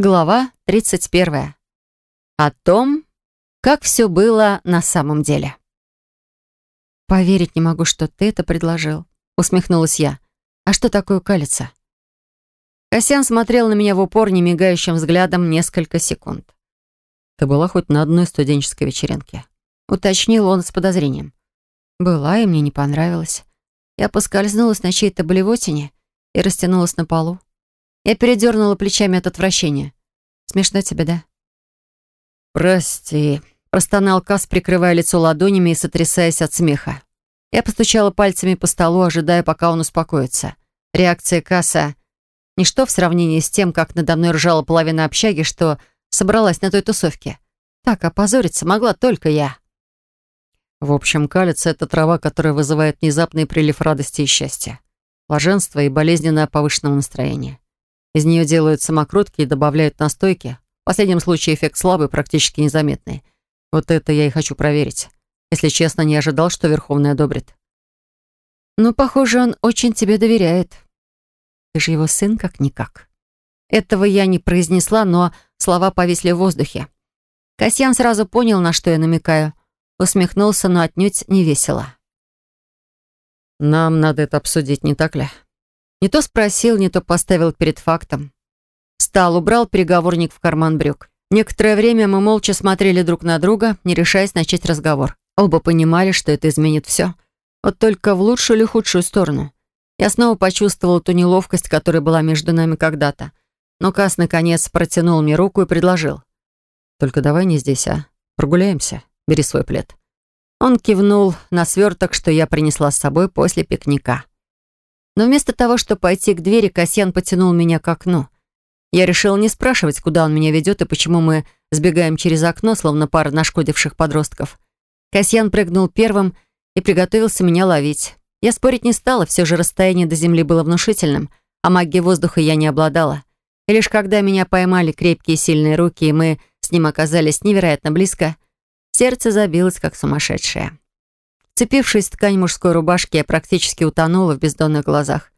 Глава 31. О том, как все было на самом деле. «Поверить не могу, что ты это предложил», — усмехнулась я. «А что такое калица?» Касьян смотрел на меня в упор немигающим взглядом несколько секунд. «Ты была хоть на одной студенческой вечеринке?» — уточнил он с подозрением. «Была, и мне не понравилось. Я поскользнулась на чьей-то блевотине и растянулась на полу. Я передернула плечами от отвращения. Смешно тебе, да? «Прости», — простонал Кас, прикрывая лицо ладонями и сотрясаясь от смеха. Я постучала пальцами по столу, ожидая, пока он успокоится. Реакция Касса — ничто в сравнении с тем, как надо мной ржала половина общаги, что собралась на той тусовке. Так опозориться могла только я. В общем, калец — это трава, которая вызывает внезапный прилив радости и счастья, блаженства и болезненное повышенного настроения. Из нее делают самокрутки и добавляют настойки. В последнем случае эффект слабый, практически незаметный. Вот это я и хочу проверить. Если честно, не ожидал, что Верховный одобрит. Ну, похоже, он очень тебе доверяет. Ты же его сын как-никак. Этого я не произнесла, но слова повисли в воздухе. Касьян сразу понял, на что я намекаю. Усмехнулся, но отнюдь не весело. «Нам надо это обсудить, не так ли?» Не то спросил, не то поставил перед фактом. Встал, убрал переговорник в карман брюк. Некоторое время мы молча смотрели друг на друга, не решаясь начать разговор. Оба понимали, что это изменит все. Вот только в лучшую или худшую сторону. Я снова почувствовала ту неловкость, которая была между нами когда-то. Но Кас, наконец, протянул мне руку и предложил. «Только давай не здесь, а? Прогуляемся. Бери свой плед». Он кивнул на сверток, что я принесла с собой после пикника. Но вместо того, чтобы пойти к двери, Касьян потянул меня к окну. Я решила не спрашивать, куда он меня ведет и почему мы сбегаем через окно, словно пара нашкодивших подростков. Касьян прыгнул первым и приготовился меня ловить. Я спорить не стала, все же расстояние до земли было внушительным, а магии воздуха я не обладала. И лишь когда меня поймали крепкие сильные руки, и мы с ним оказались невероятно близко, сердце забилось, как сумасшедшее. Вцепившись в ткань мужской рубашки, я практически утонула в бездонных глазах.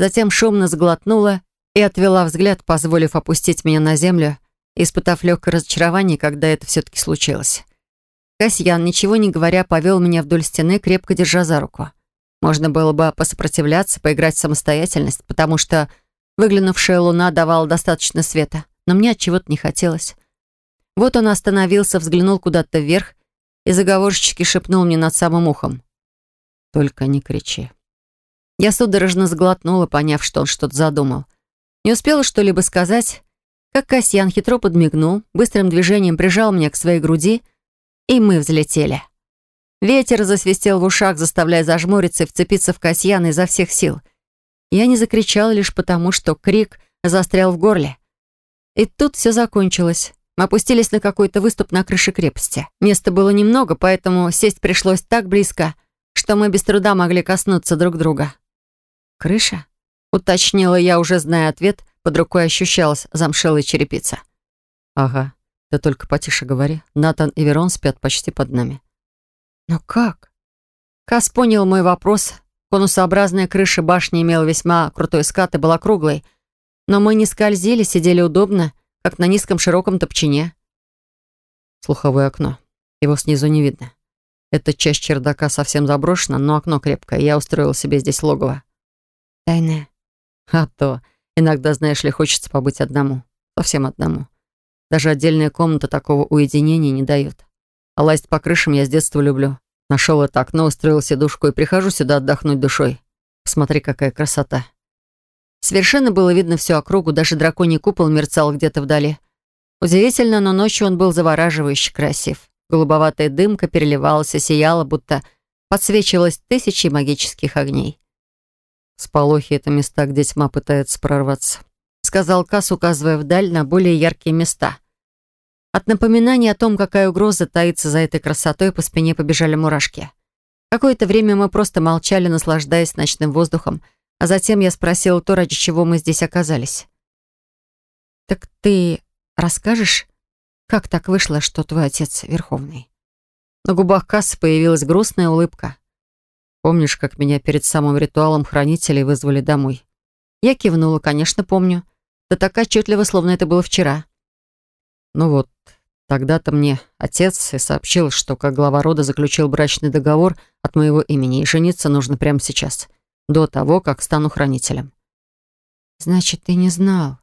Затем шумно сглотнула и отвела взгляд, позволив опустить меня на землю, испытав легкое разочарование, когда это все-таки случилось. Касьян, ничего не говоря, повел меня вдоль стены, крепко держа за руку. Можно было бы посопротивляться, поиграть в самостоятельность, потому что выглянувшая луна давала достаточно света, но мне от чего-то не хотелось. Вот он остановился, взглянул куда-то вверх и заговорщически шепнул мне над самым ухом. «Только не кричи». Я судорожно сглотнула, поняв, что он что-то задумал. Не успела что-либо сказать, как Касьян хитро подмигнул, быстрым движением прижал меня к своей груди, и мы взлетели. Ветер засвистел в ушах, заставляя зажмуриться и вцепиться в Касьяна изо всех сил. Я не закричала лишь потому, что крик застрял в горле. И тут все закончилось. Мы опустились на какой-то выступ на крыше крепости. Места было немного, поэтому сесть пришлось так близко, что мы без труда могли коснуться друг друга. «Крыша?» — уточнила я, уже зная ответ, под рукой ощущалась замшелая черепица. «Ага, ты только потише говори. Натан и Верон спят почти под нами». «Но как?» Кас понял мой вопрос. Конусообразная крыша башни имела весьма крутой скат и была круглой. Но мы не скользили, сидели удобно как на низком широком топчине. Слуховое окно. Его снизу не видно. Эта часть чердака совсем заброшена, но окно крепкое. Я устроил себе здесь логово. Тайное. А то. Иногда, знаешь ли, хочется побыть одному. Совсем одному. Даже отдельная комната такого уединения не дает. А лазить по крышам я с детства люблю. Нашел это окно, устроил сидушку и прихожу сюда отдохнуть душой. Посмотри, какая красота. Совершенно было видно всю округу, даже драконий купол мерцал где-то вдали. Удивительно, но ночью он был завораживающе красив. Голубоватая дымка переливалась и сияла, будто подсвечивалась тысячи магических огней. «Сполохи — это места, где тьма пытается прорваться», — сказал Кас, указывая вдаль на более яркие места. От напоминания о том, какая угроза таится за этой красотой, по спине побежали мурашки. Какое-то время мы просто молчали, наслаждаясь ночным воздухом, а затем я спросила то, ради чего мы здесь оказались. «Так ты расскажешь, как так вышло, что твой отец Верховный?» На губах Кассы появилась грустная улыбка. «Помнишь, как меня перед самым ритуалом хранителей вызвали домой?» Я кивнула, конечно, помню. Да так отчетливо, словно это было вчера. Ну вот, тогда-то мне отец и сообщил, что как глава рода заключил брачный договор от моего имени, и жениться нужно прямо сейчас, до того, как стану хранителем. «Значит, ты не знал?»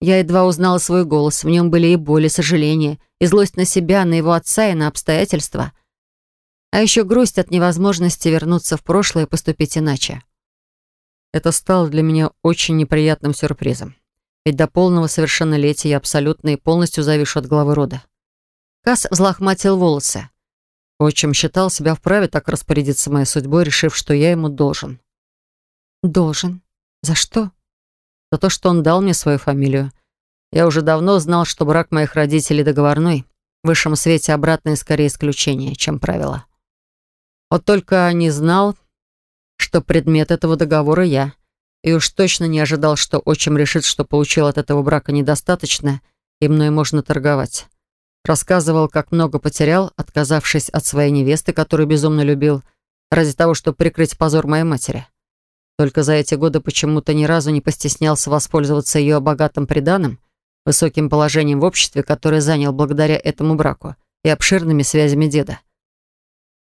Я едва узнала свой голос. В нем были и боль, и сожаление, и злость на себя, на его отца и на обстоятельства. А еще грусть от невозможности вернуться в прошлое и поступить иначе. Это стало для меня очень неприятным сюрпризом. Ведь до полного совершеннолетия я абсолютно и полностью завишу от главы рода. Кас взлохматил волосы. Отчим считал себя вправе так распорядиться моей судьбой, решив, что я ему должен. «Должен? За что?» За то, что он дал мне свою фамилию. Я уже давно знал, что брак моих родителей договорной. В высшем свете обратное скорее исключение, чем правило. Вот только не знал, что предмет этого договора я. И уж точно не ожидал, что отчим решит, что получил от этого брака недостаточно, и мной можно торговать. Рассказывал, как много потерял, отказавшись от своей невесты, которую безумно любил, ради того, чтобы прикрыть позор моей матери. Только за эти годы почему-то ни разу не постеснялся воспользоваться ее богатым приданым, высоким положением в обществе, которое занял благодаря этому браку, и обширными связями деда.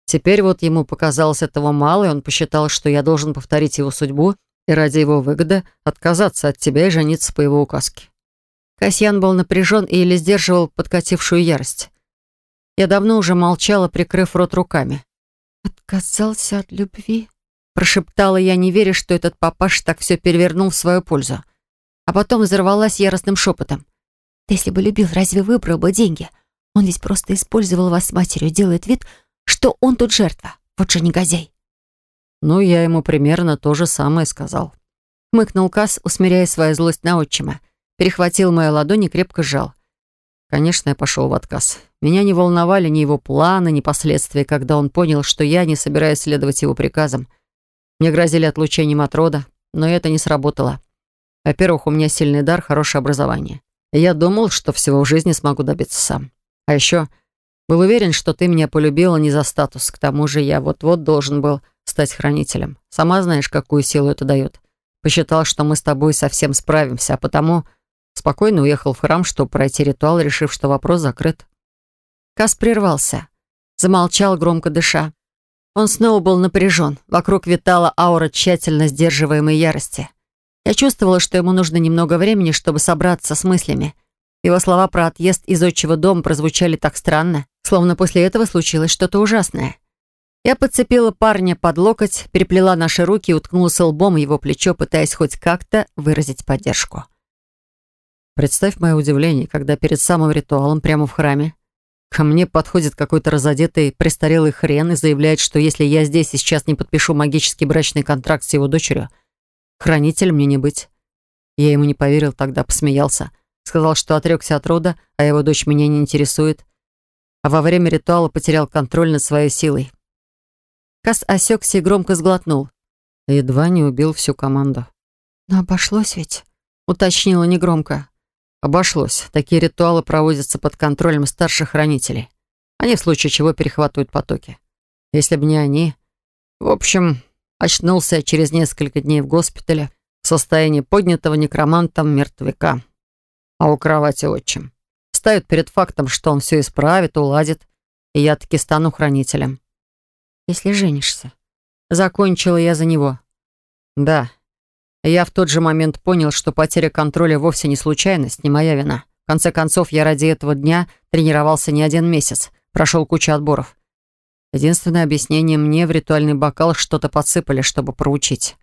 Теперь вот ему показалось этого мало, и он посчитал, что я должен повторить его судьбу и ради его выгоды отказаться от тебя и жениться по его указке. Касьян был напряжен и еле сдерживал подкатившую ярость. Я давно уже молчала, прикрыв рот руками. «Отказался от любви?» Прошептала я, не веря, что этот папаш так все перевернул в свою пользу. А потом взорвалась яростным шепотом. «Ты если бы любил, разве выбрал бы деньги? Он ведь просто использовал вас с матерью, делает вид, что он тут жертва. Вот же негодяй». «Ну, я ему примерно то же самое сказал». Мыкнул Касс, усмиряя свою злость на отчима. Перехватил мою ладонь и крепко сжал. Конечно, я пошел в отказ. Меня не волновали ни его планы, ни последствия, когда он понял, что я не собираюсь следовать его приказам. Мне грозили отлучением от рода, но это не сработало. Во-первых, у меня сильный дар, хорошее образование. Я думал, что всего в жизни смогу добиться сам. А еще был уверен, что ты меня полюбила не за статус. К тому же я вот-вот должен был стать хранителем. Сама знаешь, какую силу это дает. Посчитал, что мы с тобой совсем справимся, а потому спокойно уехал в храм, чтобы пройти ритуал, решив, что вопрос закрыт. Кас прервался. Замолчал, громко дыша. Он снова был напряжен. Вокруг витала аура тщательно сдерживаемой ярости. Я чувствовала, что ему нужно немного времени, чтобы собраться с мыслями. Его слова про отъезд из отчего дома прозвучали так странно, словно после этого случилось что-то ужасное. Я подцепила парня под локоть, переплела наши руки и уткнулась лбом в его плечо, пытаясь хоть как-то выразить поддержку. Представь мое удивление, когда перед самым ритуалом прямо в храме Ко мне подходит какой-то разодетый престарелый хрен и заявляет, что если я здесь и сейчас не подпишу магический брачный контракт с его дочерью, хранитель мне не быть. Я ему не поверил, тогда посмеялся. Сказал, что отрекся от рода, а его дочь меня не интересует. А во время ритуала потерял контроль над своей силой. Кас осекся и громко сглотнул. Едва не убил всю команду. «Но обошлось ведь?» — уточнила негромко. Обошлось. Такие ритуалы проводятся под контролем старших хранителей. Они в случае чего перехватывают потоки. Если бы не они... В общем, очнулся через несколько дней в госпитале в состоянии поднятого некромантом мертвяка. А у кровати отчим. Ставят перед фактом, что он все исправит, уладит, и я таки стану хранителем. Если женишься. Закончила я за него. Да, я в тот же момент понял, что потеря контроля вовсе не случайность, не моя вина. В конце концов, я ради этого дня тренировался не один месяц, прошел кучу отборов. Единственное объяснение мне в ритуальный бокал что-то подсыпали, чтобы проучить.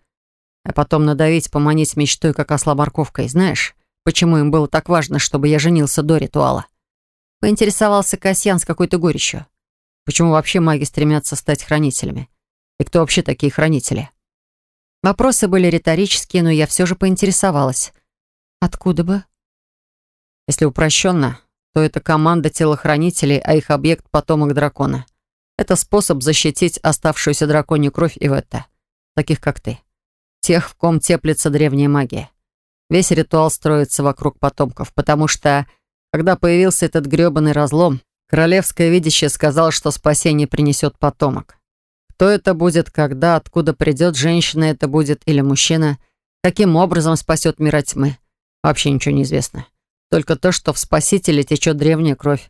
А потом надавить, поманить мечтой, как осла морковкой. Знаешь, почему им было так важно, чтобы я женился до ритуала? Поинтересовался Касьян с какой-то горечью. Почему вообще маги стремятся стать хранителями? И кто вообще такие хранители? Вопросы были риторические, но я все же поинтересовалась. Откуда бы? Если упрощенно, то это команда телохранителей, а их объект — потомок дракона. Это способ защитить оставшуюся драконью кровь Иветта, таких как ты. Тех, в ком теплится древняя магия. Весь ритуал строится вокруг потомков, потому что, когда появился этот грёбаный разлом, королевское видящее сказал, что спасение принесет потомок. Кто это будет, когда, откуда придет женщина это будет или мужчина, каким образом спасет мира тьмы. Вообще ничего не известно. Только то, что в Спасителе течет древняя кровь.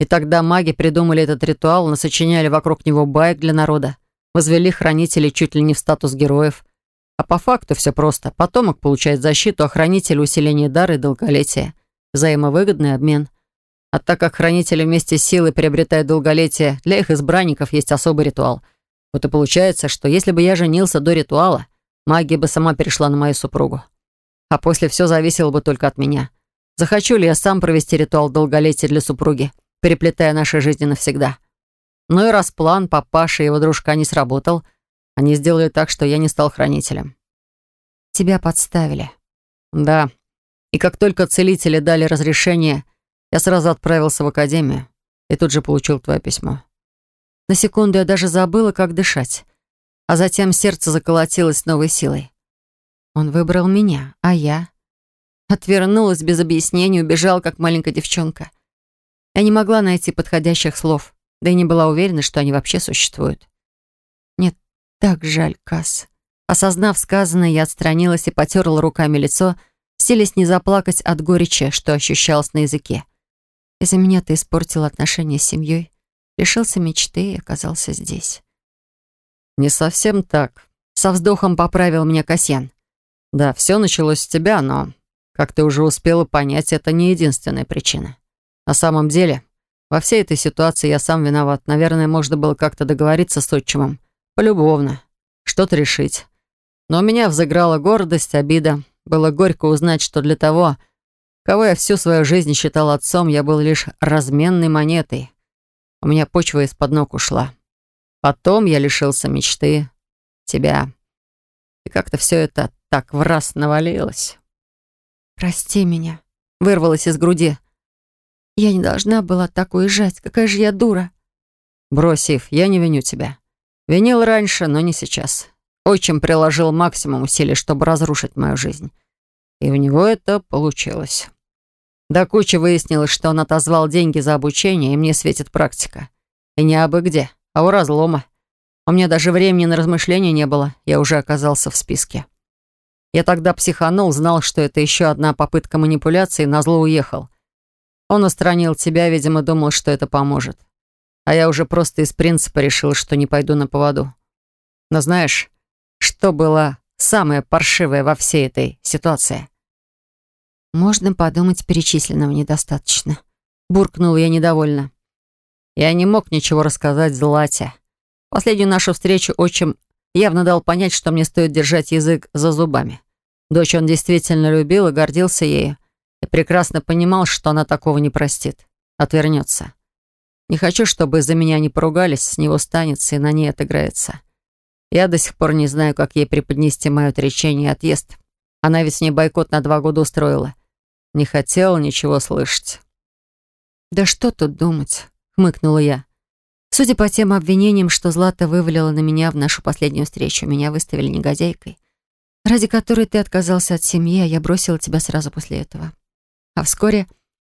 И тогда маги придумали этот ритуал, насочиняли вокруг него баек для народа, возвели хранителей чуть ли не в статус героев. А по факту все просто. Потомок получает защиту, а хранитель — усиление дара и долголетия. Взаимовыгодный обмен. А так как хранители вместе с силой приобретают долголетие, для их избранников есть особый ритуал. Вот и получается, что если бы я женился до ритуала, магия бы сама перешла на мою супругу. А после все зависело бы только от меня. Захочу ли я сам провести ритуал долголетия для супруги, переплетая наши жизни навсегда. Ну и раз план папаши и его дружка не сработал, они сделали так, что я не стал хранителем. Тебя подставили. Да. И как только целители дали разрешение, я сразу отправился в академию и тут же получил твое письмо. На секунду я даже забыла, как дышать. А затем сердце заколотилось новой силой. Он выбрал меня, а я... Отвернулась без объяснений, убежала, как маленькая девчонка. Я не могла найти подходящих слов, да и не была уверена, что они вообще существуют. Нет, так жаль, Касс. Осознав сказанное, я отстранилась и потерла руками лицо, силясь не заплакать от горечи, что ощущалось на языке. Из-за меня ты испортил отношения с семьей, лишился мечты и оказался здесь. Не совсем так. Со вздохом поправил меня Касьян. Да, все началось с тебя, но, как ты уже успела понять, это не единственная причина. На самом деле, во всей этой ситуации я сам виноват. Наверное, можно было как-то договориться с отчимом. Полюбовно. Что-то решить. Но у меня взыграла гордость, обида. Было горько узнать, что для того, Кого я всю свою жизнь считал отцом, я был лишь разменной монетой. У меня почва из-под ног ушла. Потом я лишился мечты, тебя. И как-то все это так в раз навалилось. «Прости меня», — вырвалось из груди. «Я не должна была так уезжать. Какая же я дура». «Брось, Ив, я не виню тебя. Винил раньше, но не сейчас. Отчим приложил максимум усилий, чтобы разрушить мою жизнь. И у него это получилось. До кучи выяснилось, что он отозвал деньги за обучение, и мне светит практика. И не абы где, а у разлома. У меня даже времени на размышления не было, я уже оказался в списке. Я тогда психанул, знал, что это еще одна попытка манипуляции, назло уехал. Он устранил тебя, видимо, думал, что это поможет. А я уже просто из принципа решил, что не пойду на поводу. Но знаешь, что было самое паршивое во всей этой ситуации? «Можно подумать, перечисленного недостаточно». Буркнул я недовольно. Я не мог ничего рассказать Злате. Последнюю нашу встречу отчим явно дал понять, что мне стоит держать язык за зубами. Дочь он действительно любил и гордился ею. И прекрасно понимал, что она такого не простит. Отвернется. Не хочу, чтобы из-за меня не поругались, с него станется и на ней отыграется. Я до сих пор не знаю, как ей преподнести мое отречение и отъезд. Она ведь мне бойкот на два года устроила. Не хотела ничего слышать. «Да что тут думать?» — хмыкнула я. Судя по тем обвинениям, что Злата вывалила на меня в нашу последнюю встречу, меня выставили негодяйкой, ради которой ты отказался от семьи, а я бросила тебя сразу после этого. А вскоре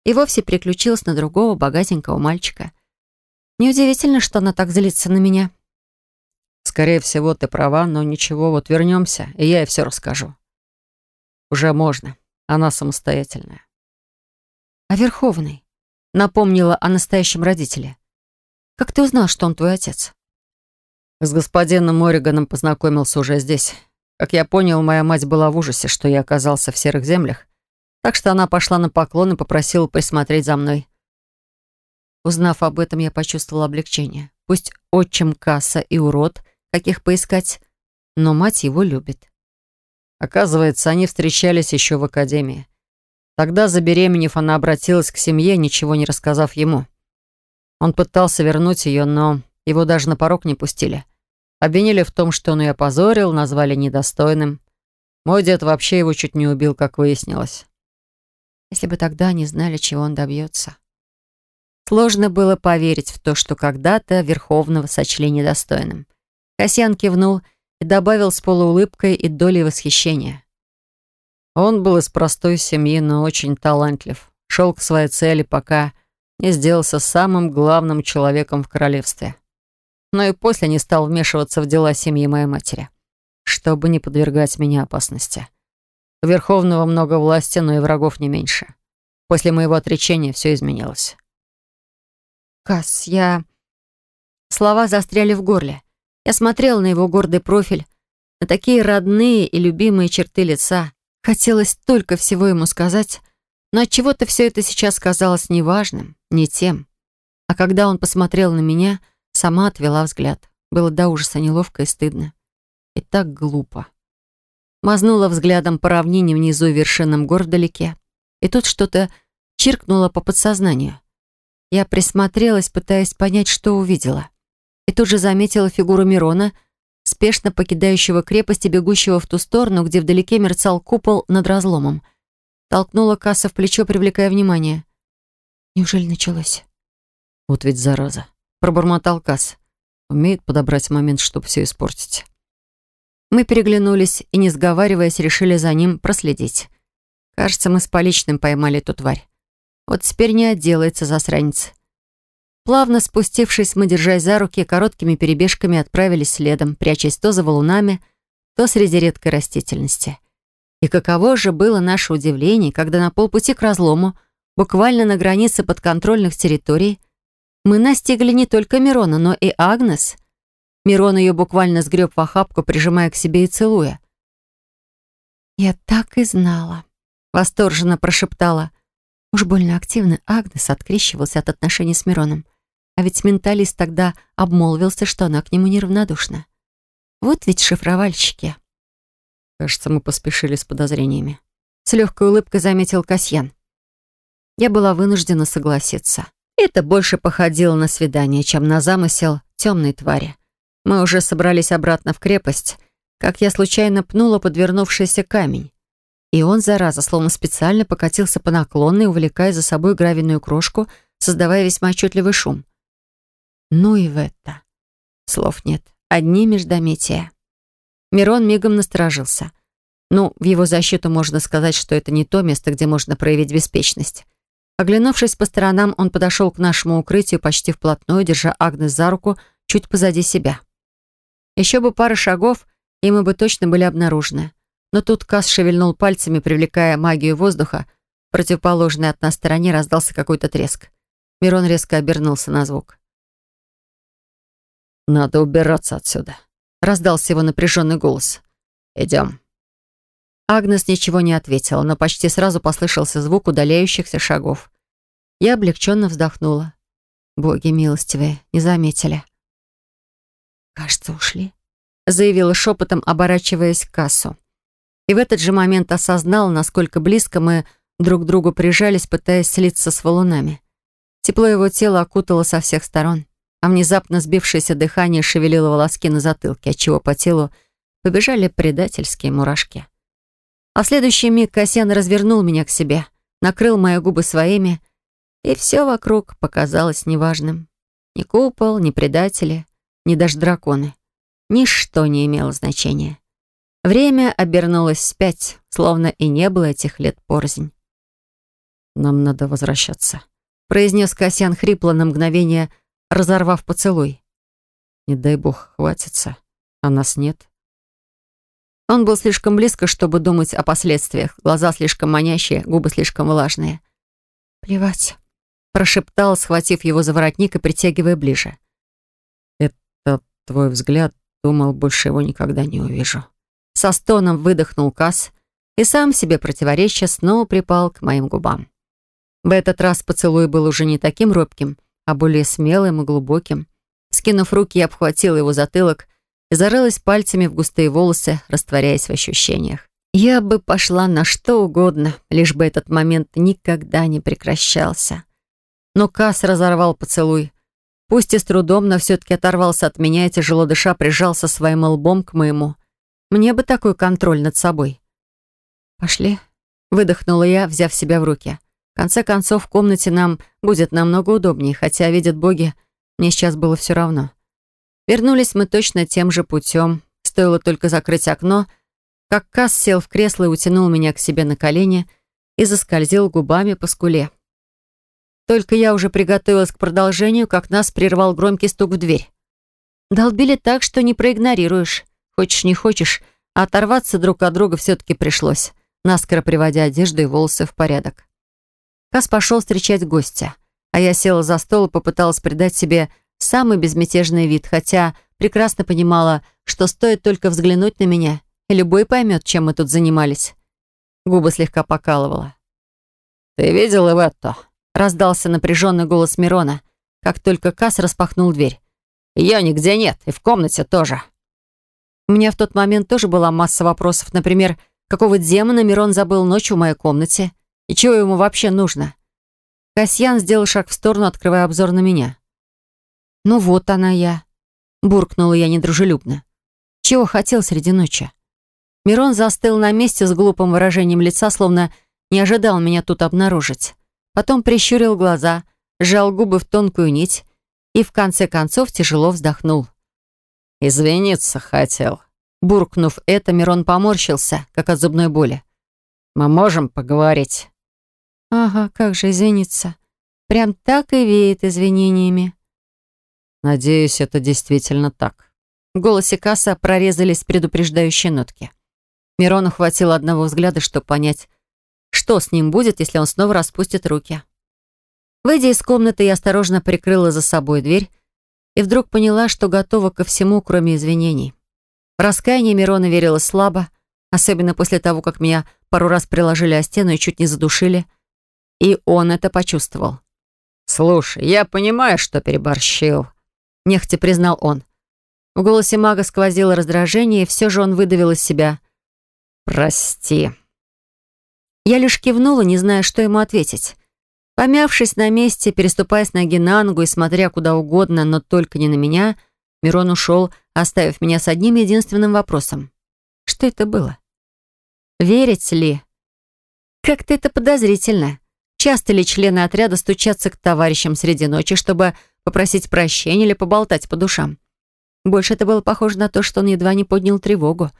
и вовсе переключилась на другого богатенького мальчика. Неудивительно, что она так злится на меня. Скорее всего, ты права, но ничего, вот вернемся, и я ей все расскажу. Уже можно. Она самостоятельная. А Верховный напомнила о настоящем родителе. Как ты узнал, что он твой отец? С господином Морриганом познакомился уже здесь. Как я понял, моя мать была в ужасе, что я оказался в серых землях. Так что она пошла на поклон и попросила присмотреть за мной. Узнав об этом, я почувствовала облегчение. Пусть отчим касса и урод, каких поискать, но мать его любит. Оказывается, они встречались еще в академии. Тогда, забеременев, она обратилась к семье, ничего не рассказав ему. Он пытался вернуть ее, но его даже на порог не пустили. Обвинили в том, что он ее опозорил, назвали недостойным. Мой дед вообще его чуть не убил, как выяснилось. Если бы тогда они знали, чего он добьется. Сложно было поверить в то, что когда-то Верховного сочли недостойным. Касьян кивнул и добавил с полуулыбкой и долей восхищения. Он был из простой семьи, но очень талантлив. Шел к своей цели, пока не сделался самым главным человеком в королевстве. Но и после не стал вмешиваться в дела семьи моей матери, чтобы не подвергать меня опасности. У Верховного много власти, но и врагов не меньше. После моего отречения все изменилось. Кас, я... Слова застряли в горле. Я смотрела на его гордый профиль, на такие родные и любимые черты лица. Хотелось только всего ему сказать, но от чего то все это сейчас казалось неважным, не тем. А когда он посмотрел на меня, сама отвела взгляд. Было до ужаса неловко и стыдно. И так глупо. Мазнула взглядом по равнине внизу вершинам гор вдалеке. И тут что-то чиркнуло по подсознанию. Я присмотрелась, пытаясь понять, что увидела. И тут же заметила фигуру Мирона, спешно покидающего крепость и бегущего в ту сторону, где вдалеке мерцал купол над разломом. Толкнула касса в плечо, привлекая внимание. Неужели началось? «Вот ведь зараза!» — пробормотал Касс. Умеет подобрать момент, чтобы все испортить. Мы переглянулись и, не сговариваясь, решили за ним проследить. Кажется, мы с поличным поймали эту тварь. Вот теперь не отделается засранец. Плавно спустившись, мы, держась за руки, короткими перебежками отправились следом, прячась то за валунами, то среди редкой растительности. И каково же было наше удивление, когда на полпути к разлому, буквально на границе подконтрольных территорий, мы настигли не только Мирона, но и Агнес. Мирон ее буквально сгреб в охапку, прижимая к себе и целуя. «Я так и знала», — восторженно прошептала. Уж больно активно Агнес открещивался от отношений с Мироном. А ведь менталист тогда обмолвился, что она к нему неравнодушна. Вот ведь шифровальщики. Кажется, мы поспешили с подозрениями. С легкой улыбкой заметил Касьян. Я была вынуждена согласиться. Это больше походило на свидание, чем на замысел темной твари. Мы уже собрались обратно в крепость, как я случайно пнула подвернувшийся камень. И он, зараза, словно специально покатился по наклонной, увлекая за собой гравийную крошку, создавая весьма отчетливый шум. Ну и в это. Слов нет. Одни междометия. Мирон мигом насторожился. Ну, в его защиту можно сказать, что это не то место, где можно проявить беспечность. Оглянувшись по сторонам, он подошел к нашему укрытию почти вплотную, держа Агнес за руку чуть позади себя. Еще бы пара шагов, и мы бы точно были обнаружены. Но тут Кас шевельнул пальцами, привлекая магию воздуха. В противоположной от нас стороне раздался какой-то треск. Мирон резко обернулся на звук. «Надо убираться отсюда», — раздался его напряженный голос. «Идем». Агнес ничего не ответила, но почти сразу послышался звук удаляющихся шагов. Я облегченно вздохнула. Боги милостивые, не заметили. «Кажется, ушли», — заявила шепотом, оборачиваясь к кассу. И в этот же момент осознала, насколько близко мы друг к другу прижались, пытаясь слиться с валунами. Тепло его тела окутало со всех сторон а внезапно сбившееся дыхание шевелило волоски на затылке, отчего по телу побежали предательские мурашки. А в следующий миг Касьян развернул меня к себе, накрыл мои губы своими, и все вокруг показалось неважным. Ни купол, ни предатели, ни даже драконы. Ничто не имело значения. Время обернулось вспять, словно и не было этих лет порзнь. «Нам надо возвращаться», — произнес Касьян хрипло на мгновение, — разорвав поцелуй. Не дай бог хватится, а нас нет. Он был слишком близко, чтобы думать о последствиях. Глаза слишком манящие, губы слишком влажные. «Плевать», — прошептал, схватив его за воротник и притягивая ближе. «Это твой взгляд. Думал, больше его никогда не увижу». Со стоном выдохнул Касс и сам себе противоречия снова припал к моим губам. В этот раз поцелуй был уже не таким робким, а более смелым и глубоким. Скинув руки, я обхватила его затылок и зарылась пальцами в густые волосы, растворяясь в ощущениях. Я бы пошла на что угодно, лишь бы этот момент никогда не прекращался. Но Кас разорвал поцелуй. Пусть и с трудом, но все-таки оторвался от меня и, тяжело дыша, прижался своим лбом к моему. Мне бы такой контроль над собой. «Пошли», — выдохнула я, взяв себя в руки. В конце концов, в комнате нам будет намного удобнее, хотя, видят боги, мне сейчас было все равно. Вернулись мы точно тем же путем. Стоило только закрыть окно, как Касс сел в кресло и утянул меня к себе на колени и заскользил губами по скуле. Только я уже приготовилась к продолжению, как нас прервал громкий стук в дверь. Долбили так, что не проигнорируешь. Хочешь, не хочешь, а оторваться друг от друга все-таки пришлось. наскоро приводя одежду и волосы в порядок. Кас пошел встречать гостя, а я села за стол и попыталась придать себе самый безмятежный вид, хотя прекрасно понимала, что стоит только взглянуть на меня, и любой поймет, чем мы тут занимались. Губы слегка покалывала. «Ты видел Иветто?» — раздался напряженный голос Мирона, как только Кас распахнул дверь. «Ее нигде нет, и в комнате тоже». У меня в тот момент тоже была масса вопросов. Например, какого демона Мирон забыл ночью в моей комнате? И чего ему вообще нужно? Касьян сделал шаг в сторону, открывая обзор на меня. «Ну вот она я», — буркнула я недружелюбно. «Чего хотел среди ночи?» Мирон застыл на месте с глупым выражением лица, словно не ожидал меня тут обнаружить. Потом прищурил глаза, сжал губы в тонкую нить и в конце концов тяжело вздохнул. «Извиниться хотел». Буркнув это, Мирон поморщился, как от зубной боли. «Мы можем поговорить?» «Ага, как же извиниться. Прям так и веет извинениями». «Надеюсь, это действительно так». В голосе Касса прорезались предупреждающие нотки. Мирону хватило одного взгляда, чтобы понять, что с ним будет, если он снова распустит руки. Выйдя из комнаты, я осторожно прикрыла за собой дверь и вдруг поняла, что готова ко всему, кроме извинений. В раскаяние Мирона верила слабо, особенно после того, как меня пару раз приложили о стену и чуть не задушили. И он это почувствовал. «Слушай, я понимаю, что переборщил», — нехотя признал он. В голосе мага сквозило раздражение, и все же он выдавил из себя. «Прости». Я лишь кивнула, не зная, что ему ответить. Помявшись на месте, переступая с ноги на ногу и смотря куда угодно, но только не на меня, Мирон ушел, оставив меня с одним единственным вопросом. Что это было? Верить ли? Как-то это подозрительно. Часто ли члены отряда стучатся к товарищам среди ночи, чтобы попросить прощения или поболтать по душам? Больше это было похоже на то, что он едва не поднял тревогу.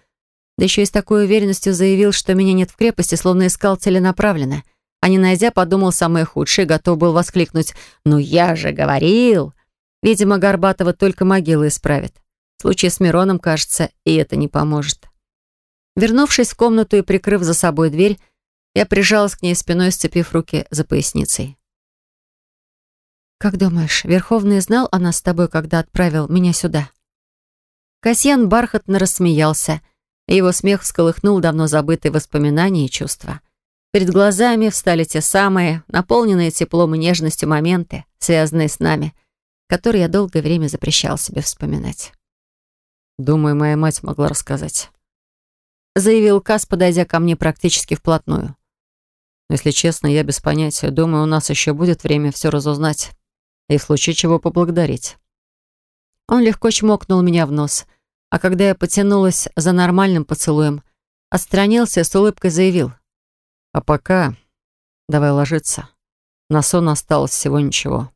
Да еще и с такой уверенностью заявил, что меня нет в крепости, словно искал целенаправленно — а не найдя, подумал самое худшее готов был воскликнуть «Ну я же говорил!». Видимо, Горбатова только могила исправит. В случае с Мироном, кажется, и это не поможет. Вернувшись в комнату и прикрыв за собой дверь, я прижалась к ней спиной, сцепив руки за поясницей. «Как думаешь, Верховный знал о нас с тобой, когда отправил меня сюда?» Касьян бархатно рассмеялся, и его смех всколыхнул давно забытые воспоминания и чувства. Перед глазами встали те самые, наполненные теплом и нежностью моменты, связанные с нами, которые я долгое время запрещал себе вспоминать. «Думаю, моя мать могла рассказать», — заявил Кас, подойдя ко мне практически вплотную. «Но если честно, я без понятия. Думаю, у нас еще будет время все разузнать и в случае чего поблагодарить». Он легко чмокнул меня в нос, а когда я потянулась за нормальным поцелуем, отстранился и с улыбкой заявил — а пока давай ложиться. На сон осталось всего ничего.